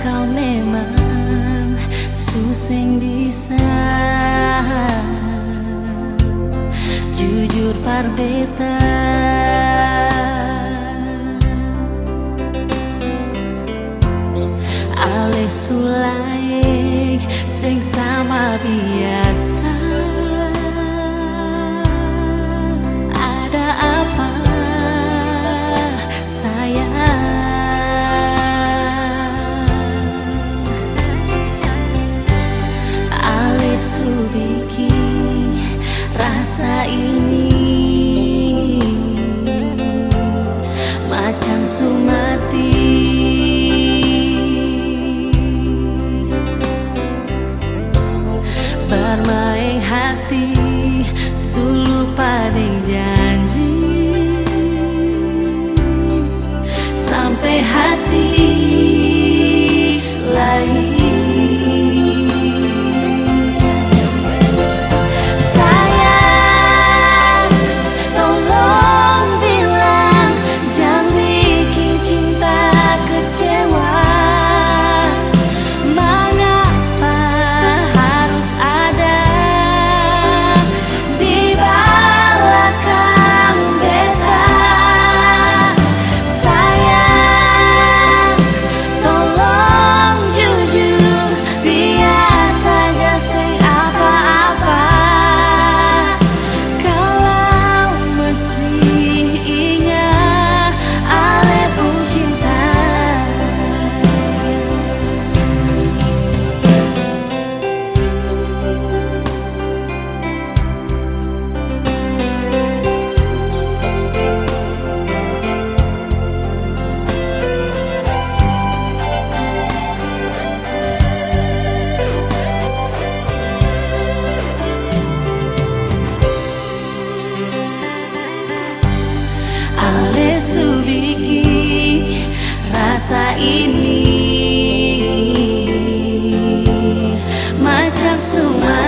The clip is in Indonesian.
kau memang suseng bisa. Jujur parbeta Ale sulai sing sama biasa bermain hati sulu paling janji. Sampai hati Yesus rasa ini. Macam sungai